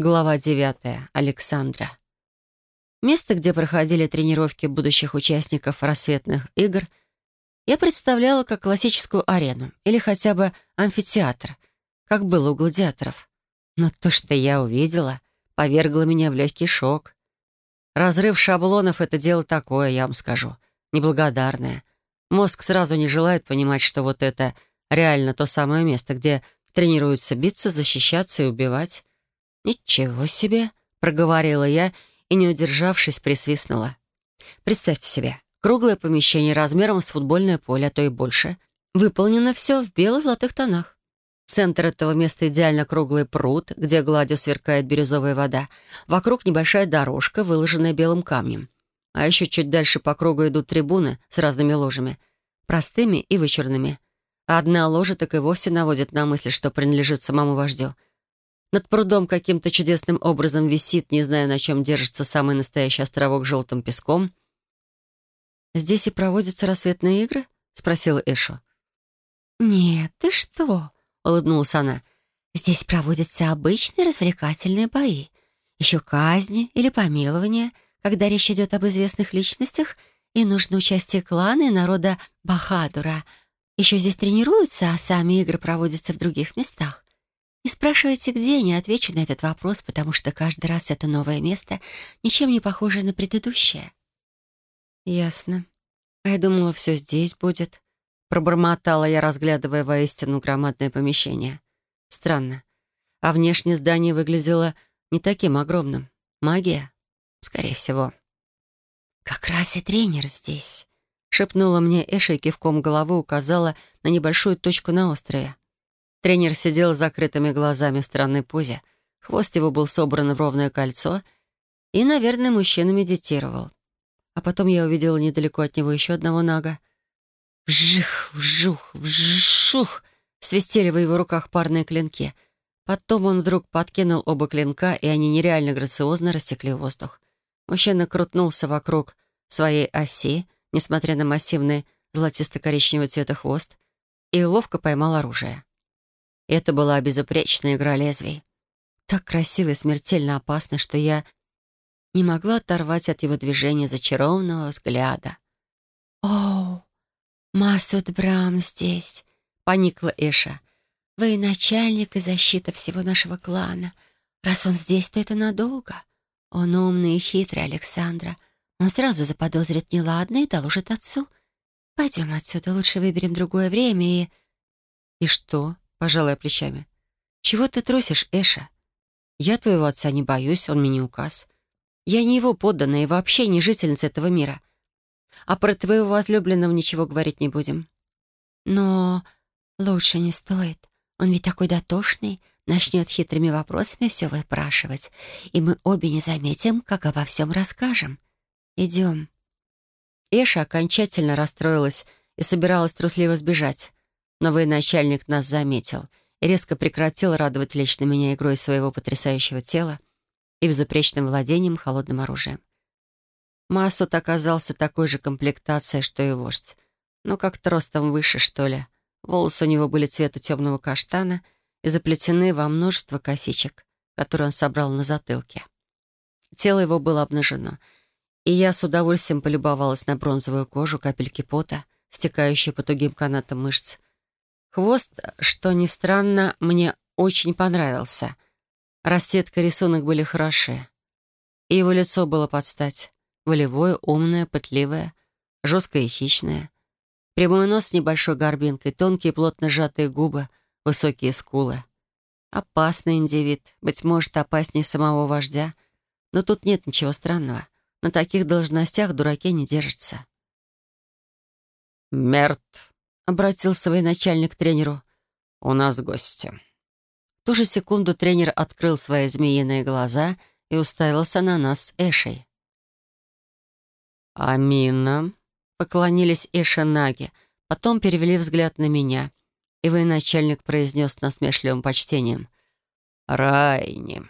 Глава 9. Александра. Место, где проходили тренировки будущих участников рассветных игр, я представляла как классическую арену или хотя бы амфитеатр, как было у гладиаторов. Но то, что я увидела, повергло меня в легкий шок. Разрыв шаблонов — это дело такое, я вам скажу, неблагодарное. Мозг сразу не желает понимать, что вот это реально то самое место, где тренируются биться, защищаться и убивать. «Ничего себе!» — проговорила я и, не удержавшись, присвистнула. «Представьте себе, круглое помещение размером с футбольное поле, а то и больше. Выполнено все в бело-золотых тонах. Центр этого места идеально круглый пруд, где гладью сверкает бирюзовая вода. Вокруг небольшая дорожка, выложенная белым камнем. А еще чуть дальше по кругу идут трибуны с разными ложами. Простыми и вычурными. Одна ложа так и вовсе наводит на мысль, что принадлежит самому вождю — над прудом каким-то чудесным образом висит, не знаю, на чем держится самый настоящий островок желтым песком. «Здесь и проводятся рассветные игры?» — спросила Эшу. «Нет, ты что?» — улыбнулась она. «Здесь проводятся обычные развлекательные бои. Еще казни или помилования, когда речь идет об известных личностях, и нужно участие клана и народа Бахадура. Еще здесь тренируются, а сами игры проводятся в других местах. Не спрашивайте, где, не отвечу на этот вопрос, потому что каждый раз это новое место, ничем не похожее на предыдущее. Ясно. А я думала, все здесь будет. Пробормотала я, разглядывая воистину громадное помещение. Странно. А внешне здание выглядело не таким огромным. Магия? Скорее всего. «Как раз и тренер здесь», — шепнула мне Эша и кивком головы указала на небольшую точку на острове. Тренер сидел с закрытыми глазами в странной позе. Хвост его был собран в ровное кольцо и, наверное, мужчина медитировал. А потом я увидела недалеко от него еще одного нага. Вжих, вжух, вжух! Свистели в его руках парные клинки. Потом он вдруг подкинул оба клинка, и они нереально грациозно рассекли воздух. Мужчина крутнулся вокруг своей оси, несмотря на массивный золотисто-коричневый цвета хвост, и ловко поймал оружие. Это была безупречная игра лезвий. Так красиво и смертельно опасно, что я не могла оторвать от его движения зачарованного взгляда. «Оу, Масуд Брам здесь», — поникла Эша. «Вы начальник и защита всего нашего клана. Раз он здесь, то это надолго. Он умный и хитрый, Александра. Он сразу заподозрит неладное и доложит отцу. Пойдем отсюда, лучше выберем другое время и...» «И что?» Пожалуй, плечами. «Чего ты трусишь, Эша? Я твоего отца не боюсь, он мне не указ. Я не его подданная и вообще не жительница этого мира. А про твоего возлюбленного ничего говорить не будем». «Но лучше не стоит. Он ведь такой дотошный, начнет хитрыми вопросами все выпрашивать, и мы обе не заметим, как обо всем расскажем. Идем». Эша окончательно расстроилась и собиралась трусливо сбежать. Новый начальник нас заметил и резко прекратил радовать лично меня игрой своего потрясающего тела и безупречным владением холодным оружием. Массут оказался такой же комплектацией, что и вождь, но как-то ростом выше, что ли. Волосы у него были цвета темного каштана и заплетены во множество косичек, которые он собрал на затылке. Тело его было обнажено, и я с удовольствием полюбовалась на бронзовую кожу, капельки пота, стекающие по тугим канатам мышц, Хвост, что ни странно, мне очень понравился. Расцветка рисунок были хороши. И его лицо было под стать. Волевое, умное, пытливое, жесткое и хищное. Прямой нос с небольшой горбинкой, тонкие плотно сжатые губы, высокие скулы. Опасный индивид, быть может, опаснее самого вождя. Но тут нет ничего странного. На таких должностях дураки не держатся. «Мерт», обратился военачальник к тренеру. «У нас гости». В ту же секунду тренер открыл свои змеиные глаза и уставился на нас с Эшей. «Амина», — поклонились Эша Наги, потом перевели взгляд на меня, и военачальник произнес насмешливым почтением. «Райни».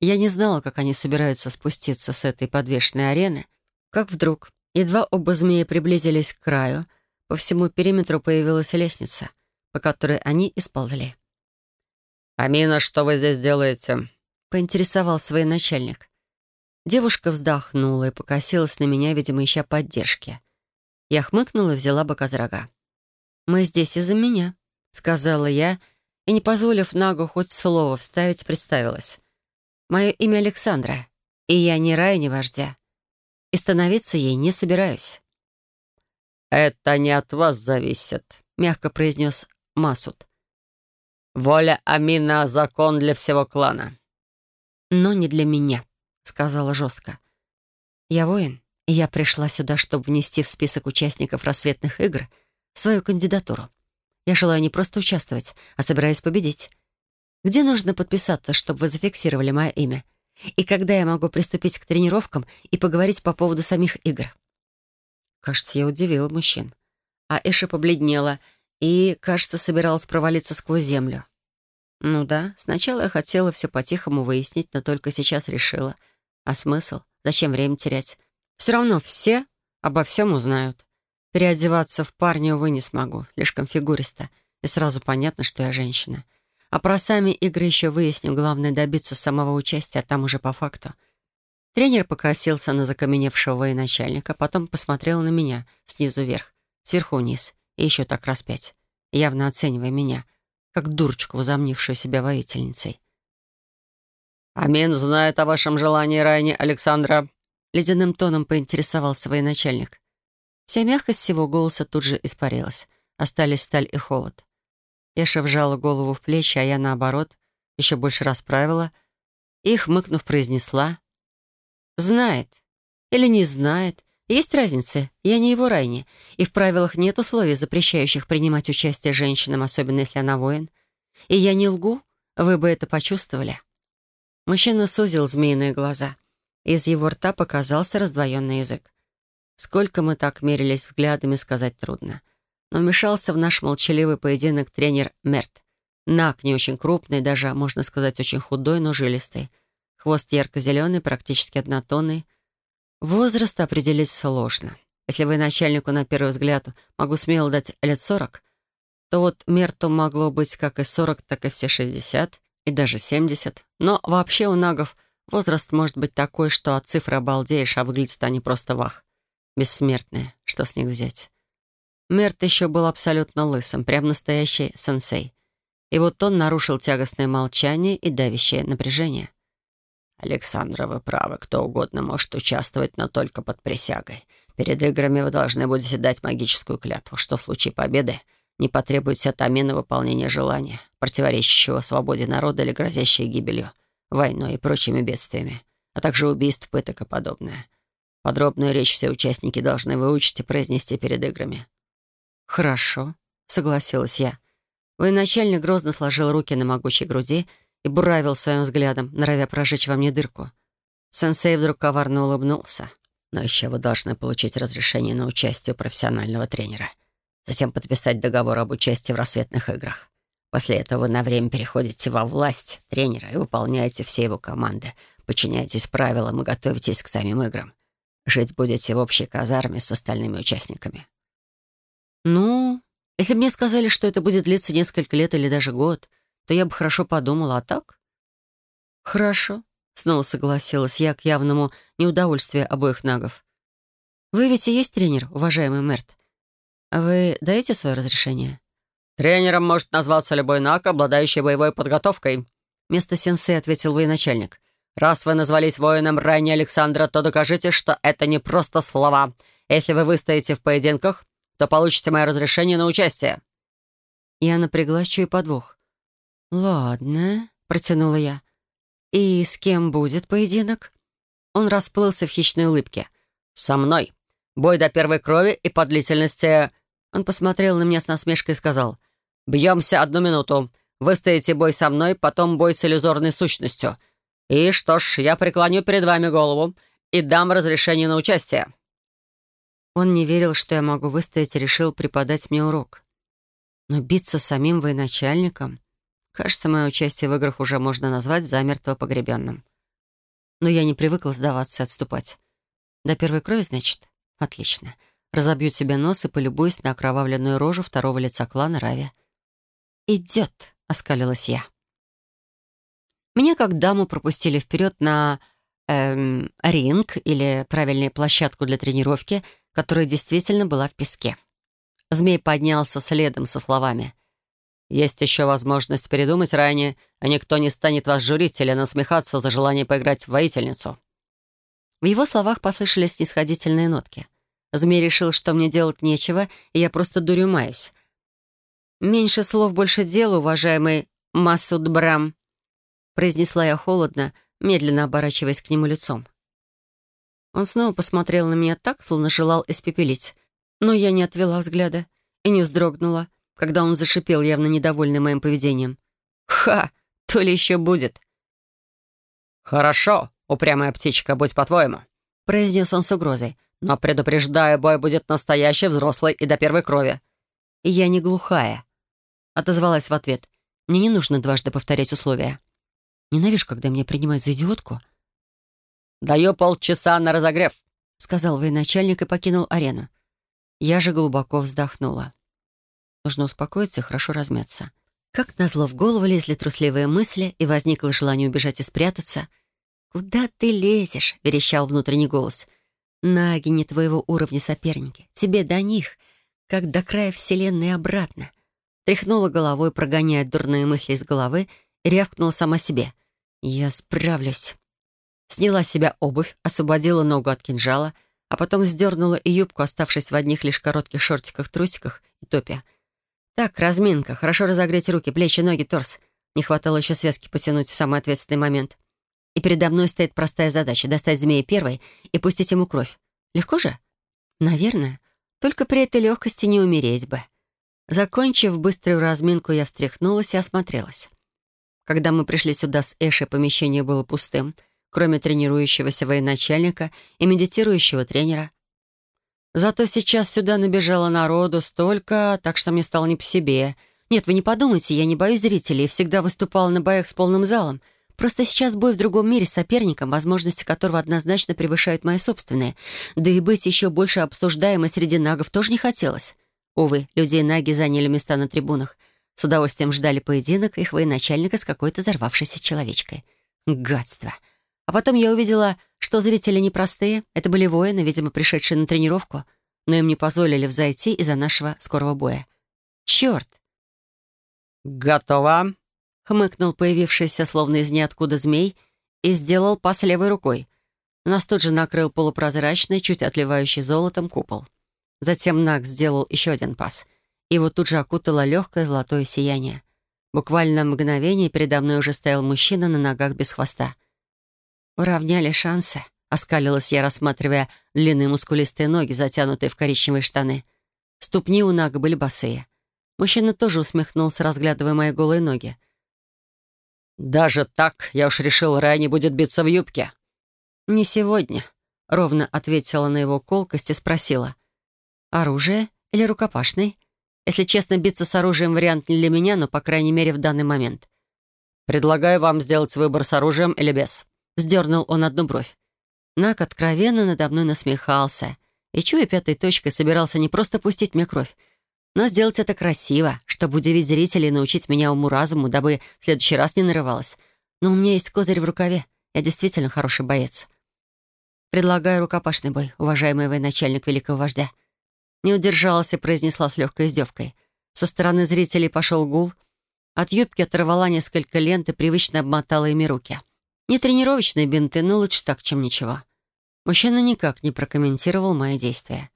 Я не знала, как они собираются спуститься с этой подвешенной арены, как вдруг, едва оба змеи приблизились к краю — по всему периметру появилась лестница, по которой они и сползли. «Амина, что вы здесь делаете?» поинтересовался военачальник. Девушка вздохнула и покосилась на меня, видимо, ища поддержки. Я хмыкнула и взяла бока за рога. «Мы здесь из-за меня», — сказала я, и, не позволив Нагу хоть слово вставить, представилась. «Мое имя Александра, и я ни рая, ни вождя. И становиться ей не собираюсь». «Это не от вас зависит», — мягко произнес Масуд. «Воля Амина — закон для всего клана». «Но не для меня», — сказала жестко. «Я воин, и я пришла сюда, чтобы внести в список участников рассветных игр свою кандидатуру. Я желаю не просто участвовать, а собираюсь победить. Где нужно подписаться, чтобы вы зафиксировали мое имя? И когда я могу приступить к тренировкам и поговорить по поводу самих игр?» Кажется, я удивила мужчин. А Эша побледнела и, кажется, собиралась провалиться сквозь землю. Ну да, сначала я хотела все по-тихому выяснить, но только сейчас решила. А смысл? Зачем время терять? Все равно все обо всем узнают. Переодеваться в парня, увы, не смогу. Слишком фигуристо. И сразу понятно, что я женщина. А про сами игры еще выясню. Главное — добиться самого участия, а там уже по факту. Тренер покосился на закаменевшего военачальника, потом посмотрел на меня снизу вверх, сверху вниз, и еще так раз пять, явно оценивая меня — как дурочку, возомнившую себя воительницей. «Амин знает о вашем желании, Райне Александра», — ледяным тоном поинтересовался военачальник. Вся мягкость всего голоса тут же испарилась. Остались сталь и холод. Эша вжала голову в плечи, а я, наоборот, еще больше расправила и, хмыкнув, произнесла. «Знает. Или не знает. Есть разница. Я не его Райни, и в правилах нет условий, запрещающих принимать участие женщинам, особенно если она воин. И я не лгу, вы бы это почувствовали». Мужчина сузил змеиные глаза. Из его рта показался раздвоенный язык. Сколько мы так мерились взглядами, сказать трудно. Но вмешался в наш молчаливый поединок тренер Мерт. Нак не очень крупный, даже, можно сказать, очень худой, но жилистый. Хвост ярко-зеленый, практически однотонный — Возраст определить сложно. Если вы начальнику на первый взгляд могу смело дать лет сорок, то вот Мерту могло быть как и сорок, так и все шестьдесят, и даже семьдесят. Но вообще у нагов возраст может быть такой, что от цифры обалдеешь, а выглядят они просто вах. Бессмертные. Что с них взять? Мерт еще был абсолютно лысым, прям настоящий сенсей. И вот он нарушил тягостное молчание и давящее напряжение. «Александра, вы правы. Кто угодно может участвовать, но только под присягой. Перед играми вы должны будете дать магическую клятву, что в случае победы не потребуется от выполнения желания, противоречащего свободе народа или грозящей гибелью, войной и прочими бедствиями, а также убийств, пыток и подобное. Подробную речь все участники должны выучить и произнести перед играми». «Хорошо», — согласилась я. Военачальник грозно сложил руки на могучей груди и буравил своим взглядом, норовя прожечь во мне дырку. Сенсей вдруг коварно улыбнулся. «Но еще вы должны получить разрешение на участие у профессионального тренера. Затем подписать договор об участии в рассветных играх. После этого вы на время переходите во власть тренера и выполняете все его команды, подчиняетесь правилам и готовитесь к самим играм. Жить будете в общей казарме с остальными участниками». «Ну, если бы мне сказали, что это будет длиться несколько лет или даже год, то я бы хорошо подумала, а так? Хорошо, снова согласилась я к явному неудовольствию обоих нагов. Вы ведь и есть тренер, уважаемый Мерт. Вы даете свое разрешение? Тренером может назваться любой наг, обладающий боевой подготовкой. Вместо сенсей ответил военачальник. «Раз вы назвались воином ранее Александра, то докажите, что это не просто слова. Если вы выстоите в поединках, то получите мое разрешение на участие». Я напряглась, чую подвох. «Ладно», — протянула я. «И с кем будет поединок?» Он расплылся в хищной улыбке. «Со мной. Бой до первой крови и по длительности...» Он посмотрел на меня с насмешкой и сказал. «Бьемся одну минуту. Вы стоите бой со мной, потом бой с иллюзорной сущностью. И что ж, я преклоню перед вами голову и дам разрешение на участие». Он не верил, что я могу выстоять, и решил преподать мне урок. Но биться самим военачальником... Кажется, мое участие в играх уже можно назвать замертво погребенным. Но я не привыкла сдаваться и отступать. До первой крови, значит? Отлично. Разобью себе нос и полюбуюсь на окровавленную рожу второго лица клана Рави. «Идет», — оскалилась я. Меня как даму пропустили вперед на эм, ринг или, правильнее, площадку для тренировки, которая действительно была в песке. Змей поднялся следом со словами. «Есть еще возможность передумать ранее, а никто не станет вас журить или насмехаться за желание поиграть в воительницу». В его словах послышались снисходительные нотки. Змей решил, что мне делать нечего, и я просто дурю маюсь. «Меньше слов, больше дела, уважаемый Масуд Брам», произнесла я холодно, медленно оборачиваясь к нему лицом. Он снова посмотрел на меня так, словно желал испепелить. Но я не отвела взгляда и не вздрогнула, когда он зашипел, явно недовольный моим поведением. «Ха! То ли еще будет!» «Хорошо, упрямая птичка, будь по-твоему», — произнес он с угрозой. «Но предупреждаю, бой будет настоящий, взрослый и до первой крови». «И я не глухая», — отозвалась в ответ. «Мне не нужно дважды повторять условия». Ненавижу, когда меня принимают за идиотку. «Даю полчаса на разогрев», — сказал военачальник и покинул арену. Я же глубоко вздохнула. Нужно успокоиться и хорошо размяться. Как назло в голову лезли трусливые мысли, и возникло желание убежать и спрятаться. «Куда ты лезешь?» — верещал внутренний голос. «Наги не твоего уровня соперники. Тебе до них, как до края вселенной обратно». Тряхнула головой, прогоняя дурные мысли из головы, и рявкнула сама себе. «Я справлюсь». Сняла с себя обувь, освободила ногу от кинжала, а потом сдернула и юбку, оставшись в одних лишь коротких шортиках-трусиках и топе. Так, разминка, хорошо разогреть руки, плечи, ноги, торс. Не хватало еще связки потянуть в самый ответственный момент. И передо мной стоит простая задача — достать змея первой и пустить ему кровь. Легко же? Наверное. Только при этой легкости не умереть бы. Закончив быструю разминку, я встряхнулась и осмотрелась. Когда мы пришли сюда с Эшей, помещение было пустым, кроме тренирующегося военачальника и медитирующего тренера. Зато сейчас сюда набежало народу столько, так что мне стало не по себе. Нет, вы не подумайте, я не боюсь зрителей всегда выступала на боях с полным залом. Просто сейчас бой в другом мире с соперником, возможности которого однозначно превышают мои собственные. Да и быть еще больше обсуждаемой среди нагов тоже не хотелось. Увы, людей наги заняли места на трибунах — с удовольствием ждали поединок их военачальника с какой-то взорвавшейся человечкой. Гадство. А потом я увидела, что зрители непростые. Это были воины, видимо, пришедшие на тренировку, но им не позволили взойти из-за нашего скорого боя. Черт! «Готово!» — хмыкнул появившийся словно из ниоткуда змей и сделал пас левой рукой. Нас тут же накрыл полупрозрачный, чуть отливающий золотом купол. Затем Нак сделал еще один пас — его тут же окутало легкое золотое сияние. Буквально мгновение передо мной уже стоял мужчина на ногах без хвоста. «Уравняли шансы», — оскалилась я, рассматривая длинные мускулистые ноги, затянутые в коричневые штаны. Ступни у Нага были босые. Мужчина тоже усмехнулся, разглядывая мои голые ноги. «Даже так, я уж решил, Рая не будет биться в юбке». «Не сегодня», — ровно ответила на его колкость и спросила. «Оружие или рукопашный?» Если честно, биться с оружием вариант не для меня, но, по крайней мере, в данный момент. «Предлагаю вам сделать выбор с оружием или без». Сдернул он одну бровь. Нак откровенно надо мной насмехался. И чуя пятой точкой, собирался не просто пустить мне кровь, но сделать это красиво, чтобы удивить зрителей и научить меня уму-разуму, дабы в следующий раз не нарывалась. Но у меня есть козырь в рукаве. Я действительно хороший боец. Предлагаю рукопашный бой, уважаемый военачальник великого вождя. Не удержалась и произнесла с легкой издевкой. Со стороны зрителей пошел гул. От юбки оторвала несколько лент и привычно обмотала ими руки. Не тренировочные бинты, но лучше так, чем ничего. Мужчина никак не прокомментировал мои действия.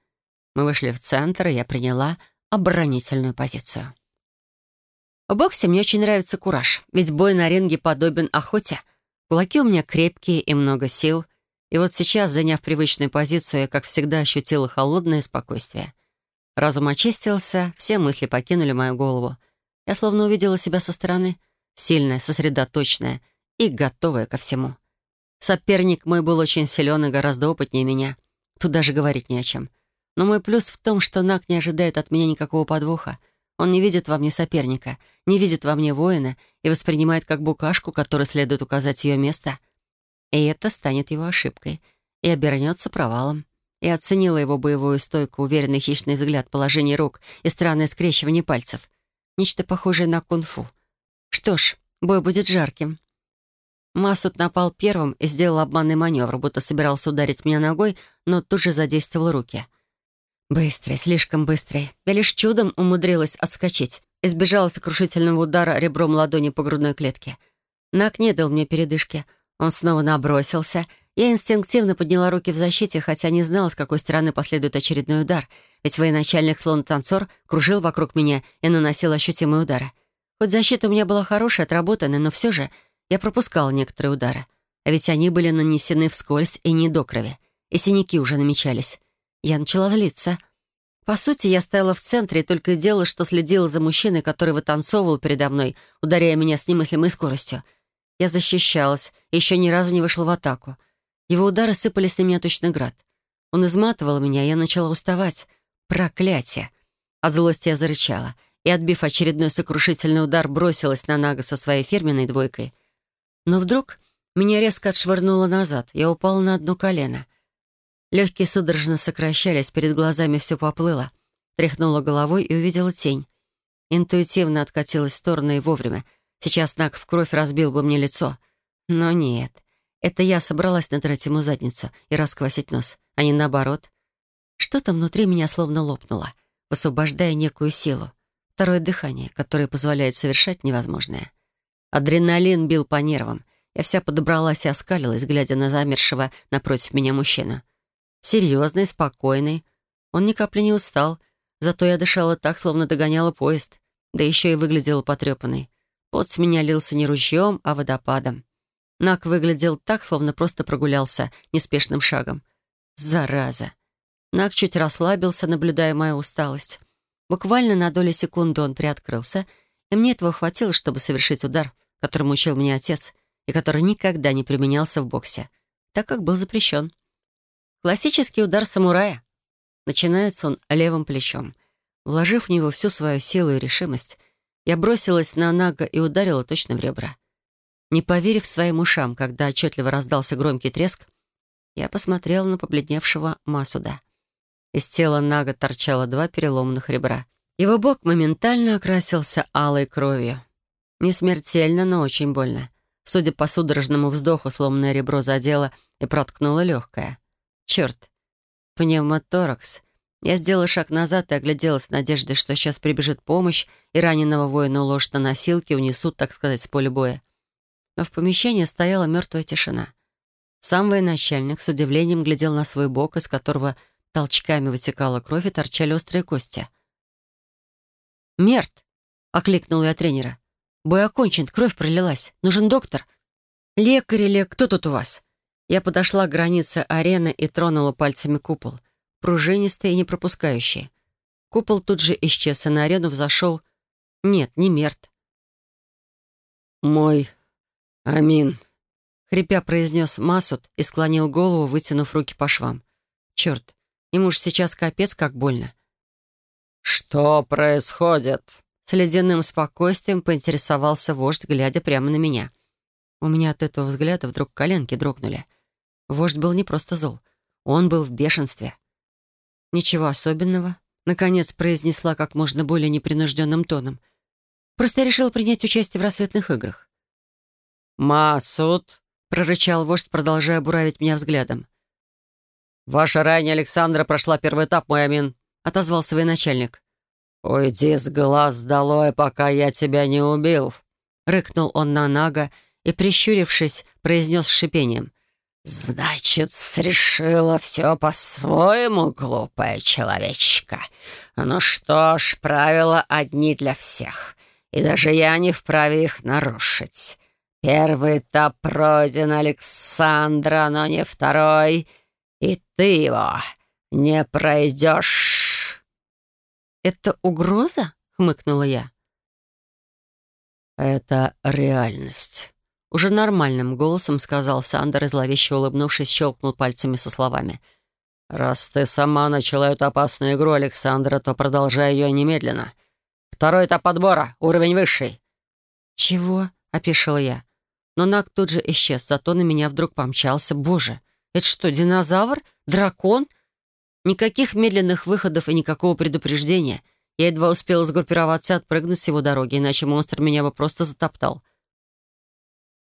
Мы вышли в центр, и я приняла оборонительную позицию. В боксе мне очень нравится кураж, ведь бой на ринге подобен охоте. Кулаки у меня крепкие и много сил — и вот сейчас, заняв привычную позицию, я, как всегда, ощутила холодное спокойствие. Разум очистился, все мысли покинули мою голову. Я словно увидела себя со стороны, сильная, сосредоточенная и готовая ко всему. Соперник мой был очень силен и гораздо опытнее меня. Тут даже говорить не о чем. Но мой плюс в том, что Нак не ожидает от меня никакого подвоха. Он не видит во мне соперника, не видит во мне воина и воспринимает как букашку, которой следует указать ее место — и это станет его ошибкой. И обернется провалом. И оценила его боевую стойку, уверенный хищный взгляд, положение рук и странное скрещивание пальцев. Нечто похожее на кунг-фу. Что ж, бой будет жарким. Масуд напал первым и сделал обманный маневр, будто собирался ударить меня ногой, но тут же задействовал руки. Быстрый, слишком быстрый. Я лишь чудом умудрилась отскочить. Избежала сокрушительного удара ребром ладони по грудной клетке. Нак не дал мне передышки. Он снова набросился. Я инстинктивно подняла руки в защите, хотя не знала, с какой стороны последует очередной удар. Ведь военачальник, словно танцор, кружил вокруг меня и наносил ощутимые удары. Хоть защита у меня была хорошая, отработанная, но все же я пропускала некоторые удары. А ведь они были нанесены вскользь и не до крови. И синяки уже намечались. Я начала злиться. По сути, я стояла в центре и только и делала, что следила за мужчиной, который вытанцовывал передо мной, ударяя меня с немыслимой скоростью. Я защищалась и еще ни разу не вышла в атаку. Его удары сыпались на меня точно град. Он изматывал меня, и я начала уставать. Проклятие! От злости я зарычала и, отбив очередной сокрушительный удар, бросилась на Нага со своей фирменной двойкой. Но вдруг меня резко отшвырнуло назад. Я упала на одно колено. Легкие судорожно сокращались, перед глазами все поплыло. Тряхнула головой и увидела тень. Интуитивно откатилась в сторону и вовремя. Сейчас Нак в кровь разбил бы мне лицо. Но нет. Это я собралась надрать ему задницу и расквасить нос, а не наоборот. Что-то внутри меня словно лопнуло, высвобождая некую силу. Второе дыхание, которое позволяет совершать невозможное. Адреналин бил по нервам. Я вся подобралась и оскалилась, глядя на замершего напротив меня мужчину. Серьезный, спокойный. Он ни капли не устал. Зато я дышала так, словно догоняла поезд. Да еще и выглядела потрепанной. Пот с меня лился не ручьем, а водопадом. Нак выглядел так, словно просто прогулялся неспешным шагом. Зараза. Нак чуть расслабился, наблюдая мою усталость. Буквально на долю секунды он приоткрылся, и мне этого хватило, чтобы совершить удар, которым учил меня отец, и который никогда не применялся в боксе, так как был запрещен. Классический удар самурая. Начинается он левым плечом. Вложив в него всю свою силу и решимость, я бросилась на Нага и ударила точно в ребра. Не поверив своим ушам, когда отчетливо раздался громкий треск, я посмотрела на побледневшего Масуда. Из тела Нага торчало два переломанных ребра. Его бок моментально окрасился алой кровью. Не смертельно, но очень больно. Судя по судорожному вздоху, сломанное ребро задело и проткнуло легкое. Черт. Пневмоторакс. Я сделала шаг назад и огляделась с надеждой, что сейчас прибежит помощь, и раненого воина уложат на носилки унесут, так сказать, с поля боя. Но в помещении стояла мертвая тишина. Сам военачальник с удивлением глядел на свой бок, из которого толчками вытекала кровь и торчали острые кости. «Мерт!» — окликнул я тренера. «Бой окончен, кровь пролилась. Нужен доктор. Лекарь или кто тут у вас?» Я подошла к границе арены и тронула пальцами купол, пружинистый и не пропускающий. Купол тут же исчез, и на арену взошел... Нет, не Мерт. «Мой Амин», — хрипя произнес Масуд и склонил голову, вытянув руки по швам. «Черт, ему же сейчас капец как больно». «Что происходит?» С ледяным спокойствием поинтересовался вождь, глядя прямо на меня. У меня от этого взгляда вдруг коленки дрогнули. Вождь был не просто зол. Он был в бешенстве. «Ничего особенного», — наконец произнесла как можно более непринужденным тоном. «Просто я решила принять участие в рассветных играх». «Масуд», — прорычал вождь, продолжая буравить меня взглядом. «Ваша ранее Александра прошла первый этап, мой Амин», — отозвался военачальник. «Уйди с глаз долой, пока я тебя не убил», — рыкнул он на Нага и, прищурившись, произнес с шипением. «Значит, решила все по-своему, глупая человечка. Ну что ж, правила одни для всех, и даже я не вправе их нарушить. Первый этап пройден Александра, но не второй, и ты его не пройдешь». «Это угроза?» — хмыкнула я. «Это реальность». Уже нормальным голосом сказал Сандер и зловеще улыбнувшись, щелкнул пальцами со словами. «Раз ты сама начала эту опасную игру, Александра, то продолжай ее немедленно. Второй этап подбора, уровень высший». «Чего?» — опешила я. Но Нак тут же исчез, зато на меня вдруг помчался. «Боже, это что, динозавр? Дракон?» Никаких медленных выходов и никакого предупреждения. Я едва успела сгруппироваться и отпрыгнуть с его дороги, иначе монстр меня бы просто затоптал. —